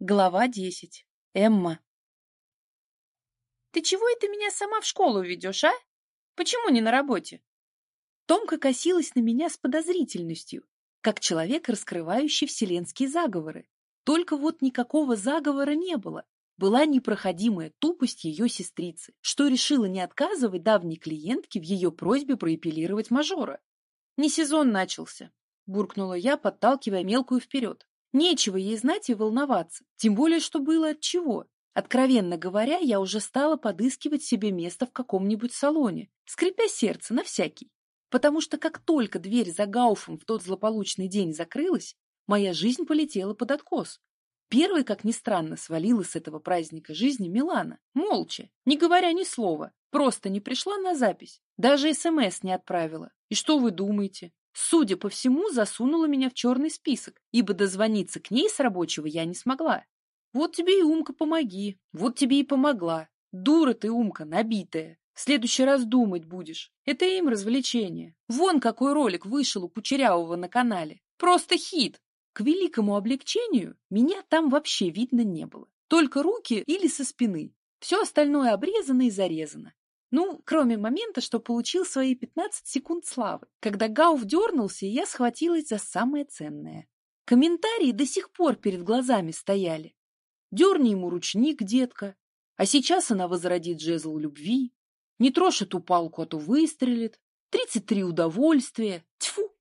Глава десять. Эмма. «Ты чего это меня сама в школу ведешь, а? Почему не на работе?» Томка косилась на меня с подозрительностью, как человек, раскрывающий вселенские заговоры. Только вот никакого заговора не было. Была непроходимая тупость ее сестрицы, что решила не отказывать давней клиентке в ее просьбе проэпилировать мажора. «Не сезон начался», — буркнула я, подталкивая мелкую вперед. Нечего ей знать и волноваться, тем более, что было от чего. Откровенно говоря, я уже стала подыскивать себе место в каком-нибудь салоне, скрипя сердце на всякий. Потому что как только дверь за Гауфом в тот злополучный день закрылась, моя жизнь полетела под откос. Первой, как ни странно, свалила с этого праздника жизни Милана, молча, не говоря ни слова, просто не пришла на запись, даже СМС не отправила. И что вы думаете? Судя по всему, засунула меня в черный список, ибо дозвониться к ней с рабочего я не смогла. Вот тебе и Умка помоги, вот тебе и помогла. Дура ты, Умка, набитая. В следующий раз думать будешь. Это им развлечение. Вон какой ролик вышел у Кучерявого на канале. Просто хит. К великому облегчению меня там вообще видно не было. Только руки или со спины. Все остальное обрезано и зарезано. Ну, кроме момента, что получил свои 15 секунд славы, когда Гауф дернулся, и я схватилась за самое ценное. Комментарии до сих пор перед глазами стояли. Дерни ему ручник, детка. А сейчас она возродит жезл любви. Не трожь эту палку, а то выстрелит. Тридцать три удовольствия. Тьфу!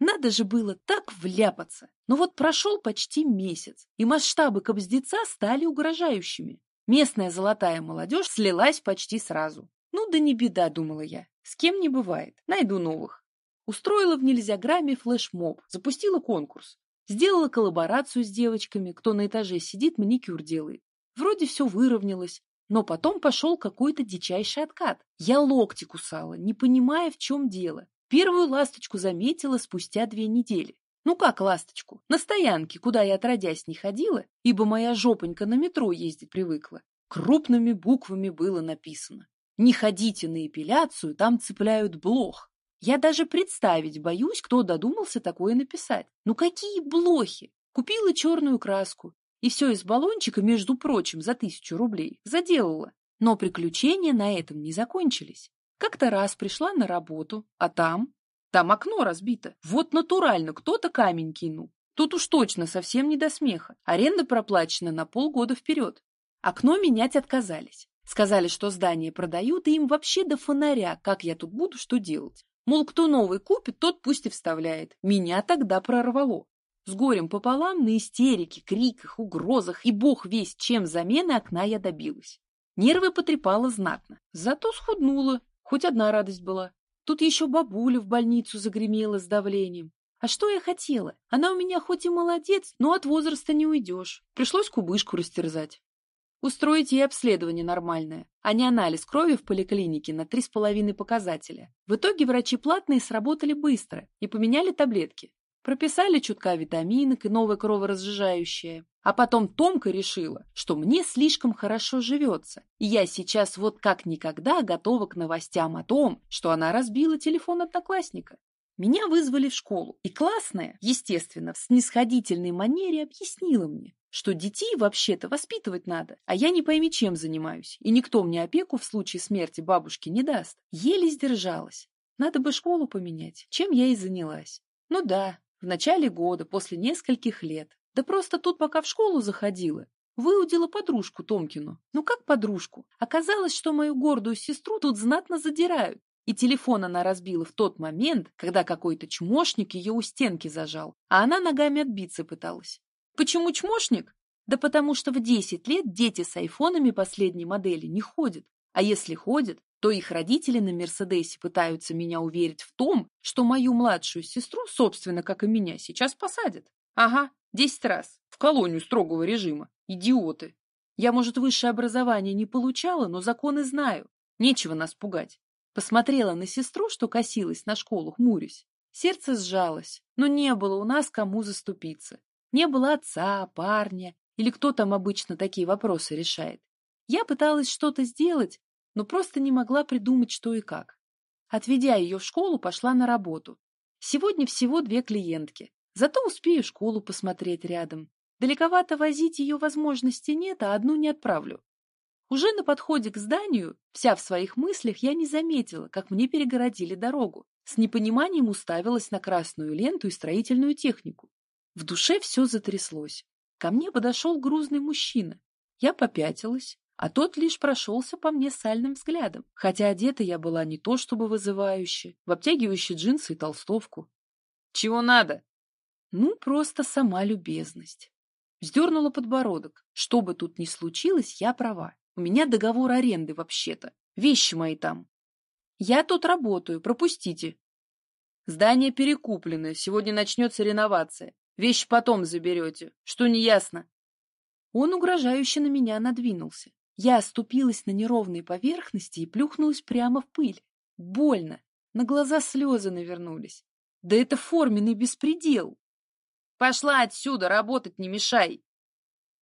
Надо же было так вляпаться. Но вот прошел почти месяц, и масштабы кобздеца стали угрожающими. Местная золотая молодежь слилась почти сразу. Ну да не беда, думала я. С кем не бывает. Найду новых. Устроила в нельзяграмме флешмоб, запустила конкурс. Сделала коллаборацию с девочками, кто на этаже сидит, маникюр делает. Вроде все выровнялось, но потом пошел какой-то дичайший откат. Я локти кусала, не понимая, в чем дело. Первую ласточку заметила спустя две недели. Ну как ласточку? На стоянке, куда я отродясь не ходила, ибо моя жопонька на метро ездить привыкла. Крупными буквами было написано. Не ходите на эпиляцию, там цепляют блох. Я даже представить боюсь, кто додумался такое написать. Ну какие блохи? Купила черную краску. И все из баллончика, между прочим, за тысячу рублей. Заделала. Но приключения на этом не закончились. Как-то раз пришла на работу, а там... Там окно разбито. Вот натурально кто-то камень кинул. Тут уж точно совсем не до смеха. Аренда проплачена на полгода вперед. Окно менять отказались. Сказали, что здание продают, и им вообще до фонаря, как я тут буду, что делать. Мол, кто новый купит, тот пусть и вставляет. Меня тогда прорвало. С горем пополам на истерике, криках, угрозах и бог весь чем замены окна я добилась. Нервы потрепала знатно, зато схуднула, хоть одна радость была. Тут еще бабуля в больницу загремела с давлением. А что я хотела? Она у меня хоть и молодец, но от возраста не уйдешь. Пришлось кубышку растерзать. Устроить ей обследование нормальное, а не анализ крови в поликлинике на три с половиной показателя. В итоге врачи платные сработали быстро и поменяли таблетки. Прописали чутка витаминок и новое кроворазжижающее. А потом Томка решила, что мне слишком хорошо живется, и я сейчас вот как никогда готова к новостям о том, что она разбила телефон одноклассника. Меня вызвали в школу, и классная, естественно, в снисходительной манере объяснила мне, что детей вообще-то воспитывать надо, а я не пойми чем занимаюсь, и никто мне опеку в случае смерти бабушки не даст. Еле сдержалась. Надо бы школу поменять, чем я и занялась. Ну да, в начале года, после нескольких лет. Да просто тут пока в школу заходила, выудила подружку Томкину. Ну как подружку? Оказалось, что мою гордую сестру тут знатно задирают. И телефон она разбила в тот момент, когда какой-то чмошник ее у стенки зажал, а она ногами отбиться пыталась. Почему чмошник? Да потому что в 10 лет дети с айфонами последней модели не ходят. А если ходят, то их родители на Мерседесе пытаются меня уверить в том, что мою младшую сестру, собственно, как и меня, сейчас посадят. Ага, 10 раз. В колонию строгого режима. Идиоты. Я, может, высшее образование не получала, но законы знаю. Нечего нас пугать. Посмотрела на сестру, что косилась на школу, хмурясь. Сердце сжалось, но не было у нас кому заступиться. Не было отца, парня, или кто там обычно такие вопросы решает. Я пыталась что-то сделать, но просто не могла придумать, что и как. Отведя ее в школу, пошла на работу. Сегодня всего две клиентки, зато успею школу посмотреть рядом. Да Далековато возить ее возможности нет, а одну не отправлю. Уже на подходе к зданию, вся в своих мыслях, я не заметила, как мне перегородили дорогу. С непониманием уставилась на красную ленту и строительную технику. В душе все затряслось. Ко мне подошел грузный мужчина. Я попятилась, а тот лишь прошелся по мне сальным взглядом, хотя одета я была не то чтобы вызывающе, в обтягивающие джинсы и толстовку. «Чего надо?» Ну, просто сама любезность. Сдернула подбородок. Что бы тут ни случилось, я права. У меня договор аренды вообще-то. Вещи мои там. Я тут работаю, пропустите. Здание перекуплено, сегодня начнется реновация. Вещи потом заберете. Что не ясно? Он угрожающе на меня надвинулся. Я оступилась на неровной поверхности и плюхнулась прямо в пыль. Больно. На глаза слезы навернулись. Да это форменный беспредел. Пошла отсюда, работать не мешай.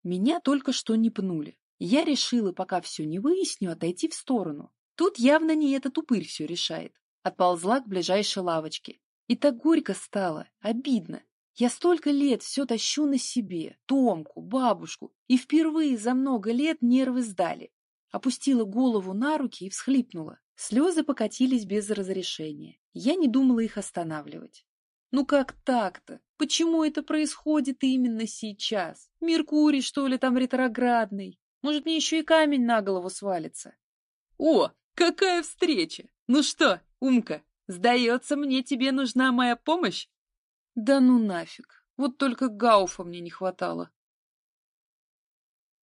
Меня только что не пнули. Я решила, пока все не выясню, отойти в сторону. Тут явно не этот упырь все решает. Отползла к ближайшей лавочке. И так горько стало, обидно. Я столько лет все тащу на себе, Томку, бабушку, и впервые за много лет нервы сдали. Опустила голову на руки и всхлипнула. Слезы покатились без разрешения. Я не думала их останавливать. Ну как так-то? Почему это происходит именно сейчас? Меркурий, что ли, там ретроградный? Может, мне еще и камень на голову свалится? О, какая встреча! Ну что, Умка, сдается мне, тебе нужна моя помощь? Да ну нафиг. Вот только Гауфа мне не хватало.